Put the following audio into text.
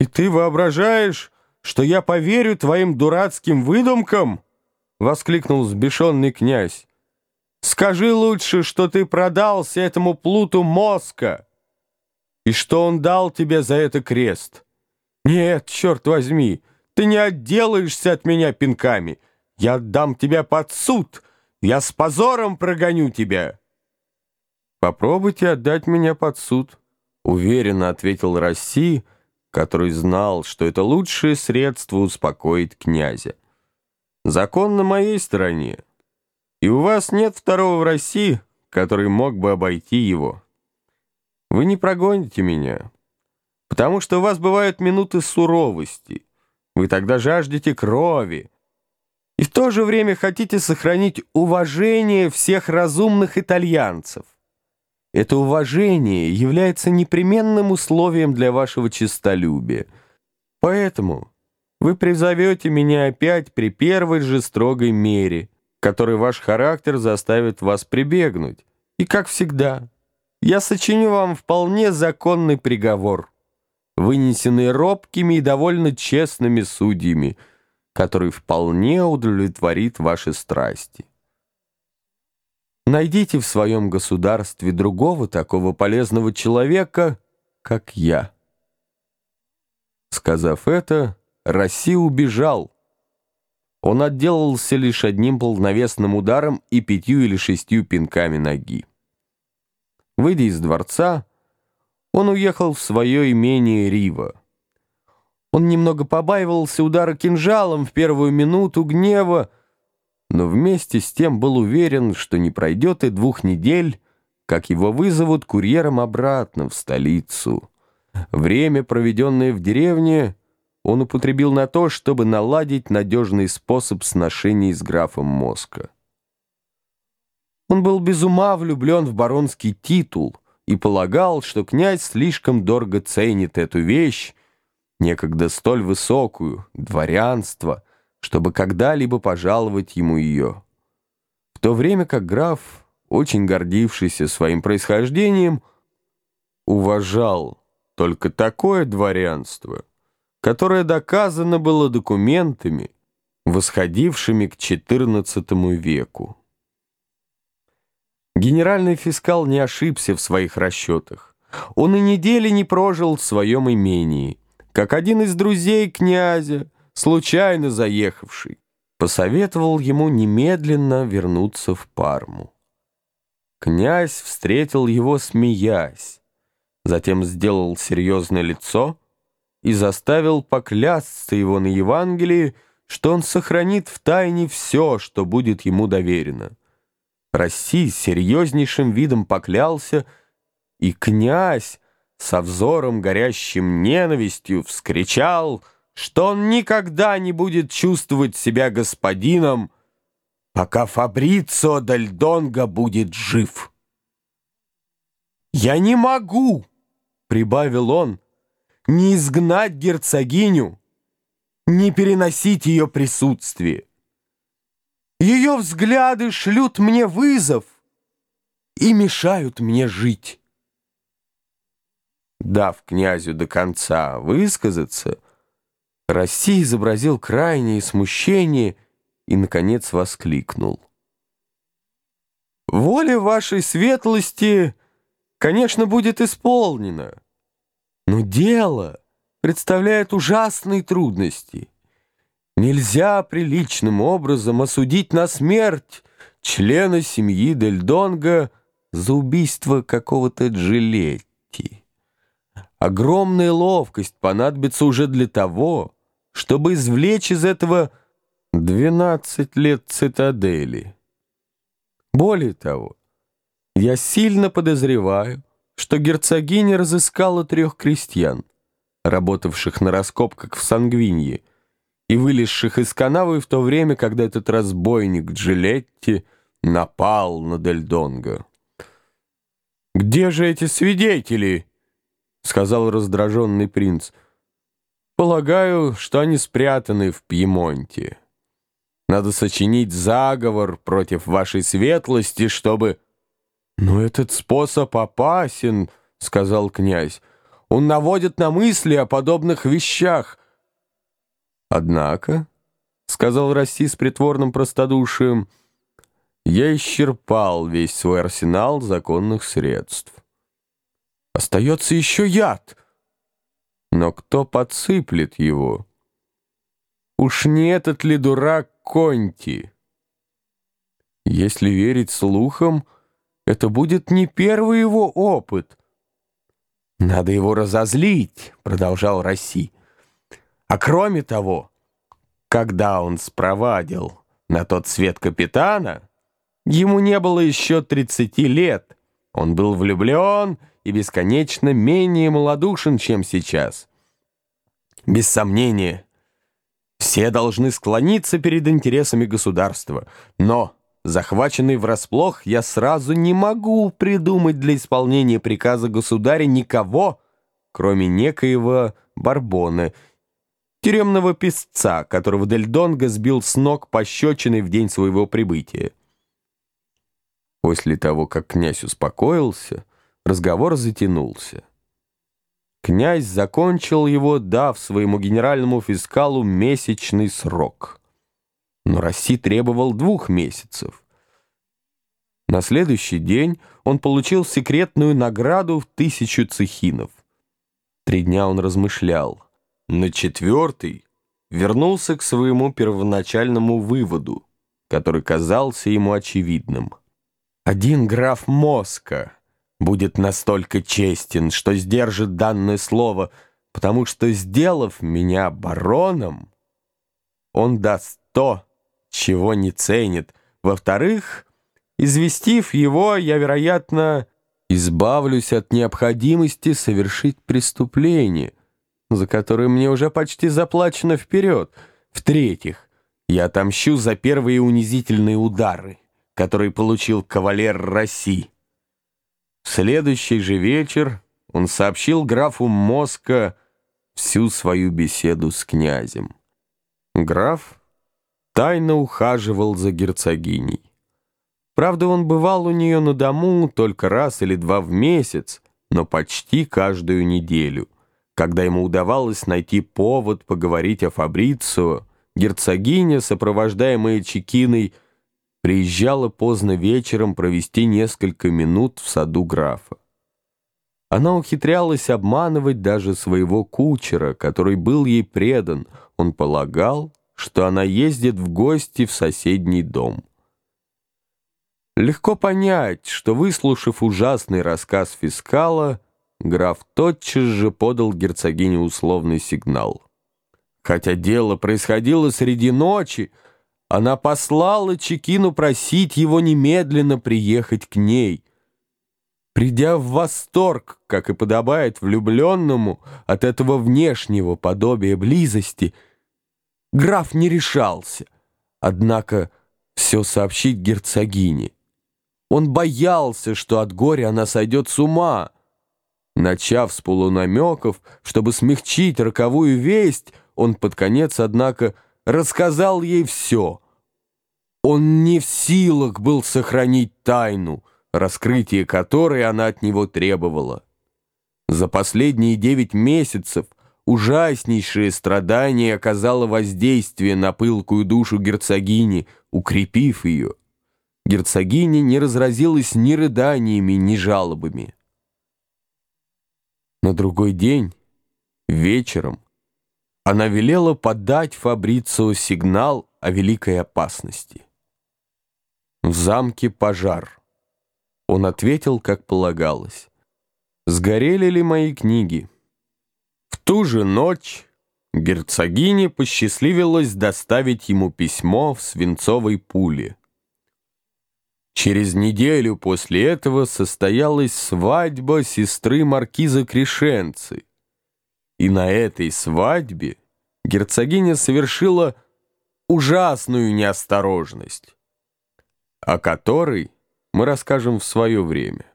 И ты воображаешь, что я поверю твоим дурацким выдумкам?» — воскликнул сбешенный князь. «Скажи лучше, что ты продался этому плуту мозга, и что он дал тебе за это крест. Нет, черт возьми, ты не отделаешься от меня пинками. Я отдам тебя под суд, я с позором прогоню тебя». «Попробуйте отдать меня под суд», — уверенно ответил Россия, который знал, что это лучшее средство успокоить князя. «Закон на моей стороне, и у вас нет второго в России, который мог бы обойти его. Вы не прогоните меня, потому что у вас бывают минуты суровости. Вы тогда жаждете крови, и в то же время хотите сохранить уважение всех разумных итальянцев. Это уважение является непременным условием для вашего честолюбия. Поэтому вы призовете меня опять при первой же строгой мере, которой ваш характер заставит вас прибегнуть. И, как всегда, я сочиню вам вполне законный приговор, вынесенный робкими и довольно честными судьями, который вполне удовлетворит ваши страсти. Найдите в своем государстве другого такого полезного человека, как я. Сказав это, Россия убежал. Он отделался лишь одним полновесным ударом и пятью или шестью пинками ноги. Выйдя из дворца, он уехал в свое имение Рива. Он немного побаивался удара кинжалом в первую минуту гнева, но вместе с тем был уверен, что не пройдет и двух недель, как его вызовут курьером обратно в столицу. Время, проведенное в деревне, он употребил на то, чтобы наладить надежный способ сношений с графом Моска. Он был без ума влюблен в баронский титул и полагал, что князь слишком дорого ценит эту вещь, некогда столь высокую, дворянство — чтобы когда-либо пожаловать ему ее. В то время как граф, очень гордившийся своим происхождением, уважал только такое дворянство, которое доказано было документами, восходившими к XIV веку. Генеральный фискал не ошибся в своих расчетах. Он и недели не прожил в своем имении. Как один из друзей князя, случайно заехавший, посоветовал ему немедленно вернуться в Парму. Князь встретил его, смеясь, затем сделал серьезное лицо и заставил поклясться его на Евангелии, что он сохранит в тайне все, что будет ему доверено. Россий серьезнейшим видом поклялся, и князь со взором горящим ненавистью вскричал — что он никогда не будет чувствовать себя господином, пока Фабрицио Дель Донго будет жив. «Я не могу», — прибавил он, — «не изгнать герцогиню, не переносить ее присутствие. Ее взгляды шлют мне вызов и мешают мне жить». Дав князю до конца высказаться, — Россия изобразил крайнее смущение и, наконец, воскликнул. «Воля вашей светлости, конечно, будет исполнена, но дело представляет ужасные трудности. Нельзя приличным образом осудить на смерть члена семьи Дель Донго за убийство какого-то Джилетти. Огромная ловкость понадобится уже для того, чтобы извлечь из этого 12 лет цитадели. Более того, я сильно подозреваю, что герцогиня разыскала трех крестьян, работавших на раскопках в Сангвинье и вылезших из канавы в то время, когда этот разбойник Джилетти напал на Дельдонго. «Где же эти свидетели?» — сказал раздраженный принц — Полагаю, что они спрятаны в Пьемонте. Надо сочинить заговор против вашей светлости, чтобы... «Но этот способ опасен», — сказал князь. Он наводит на мысли о подобных вещах. Однако, — сказал Расси с притворным простодушием, — я исчерпал весь свой арсенал законных средств. Остается еще яд. Но кто подсыплет его? Уж не этот ли дурак Конти? Если верить слухам, это будет не первый его опыт. «Надо его разозлить», — продолжал Росси. «А кроме того, когда он спровадил на тот свет капитана, ему не было еще тридцати лет. Он был влюблен и бесконечно менее малодушен, чем сейчас. Без сомнения, все должны склониться перед интересами государства, но Захваченный врасплох, я сразу не могу придумать для исполнения приказа государя никого, кроме некоего Барбона, тюремного песца, которого Дель Донго сбил с ног пощечиной в день своего прибытия. После того, как князь успокоился, разговор затянулся. Князь закончил его, дав своему генеральному фискалу месячный срок — но Росси требовал двух месяцев. На следующий день он получил секретную награду в тысячу цехинов. Три дня он размышлял. На четвертый вернулся к своему первоначальному выводу, который казался ему очевидным. Один граф Моска будет настолько честен, что сдержит данное слово, потому что, сделав меня бароном, он даст то, чего не ценит. Во-вторых, известив его, я, вероятно, избавлюсь от необходимости совершить преступление, за которое мне уже почти заплачено вперед. В-третьих, я отомщу за первые унизительные удары, которые получил кавалер России. Следующий же вечер он сообщил графу Моска всю свою беседу с князем. Граф тайно ухаживал за герцогиней. Правда, он бывал у нее на дому только раз или два в месяц, но почти каждую неделю. Когда ему удавалось найти повод поговорить о Фабрицио, герцогиня, сопровождаемая Чекиной, приезжала поздно вечером провести несколько минут в саду графа. Она ухитрялась обманывать даже своего кучера, который был ей предан. Он полагал, что она ездит в гости в соседний дом. Легко понять, что, выслушав ужасный рассказ фискала, граф тотчас же подал герцогине условный сигнал. Хотя дело происходило среди ночи, она послала Чекину просить его немедленно приехать к ней. Придя в восторг, как и подобает влюбленному, от этого внешнего подобия близости — Граф не решался, однако, все сообщить герцогине. Он боялся, что от горя она сойдет с ума. Начав с полунамеков, чтобы смягчить роковую весть, он под конец, однако, рассказал ей все. Он не в силах был сохранить тайну, раскрытие которой она от него требовала. За последние девять месяцев Ужаснейшее страдание оказало воздействие на пылкую душу герцогини, укрепив ее. Герцогиня не разразилась ни рыданиями, ни жалобами. На другой день, вечером, она велела подать Фабрицио сигнал о великой опасности. В замке пожар. Он ответил, как полагалось. «Сгорели ли мои книги?» ту же ночь герцогине посчастливилось доставить ему письмо в свинцовой пуле. Через неделю после этого состоялась свадьба сестры маркиза Крешенцы. И на этой свадьбе герцогиня совершила ужасную неосторожность, о которой мы расскажем в свое время.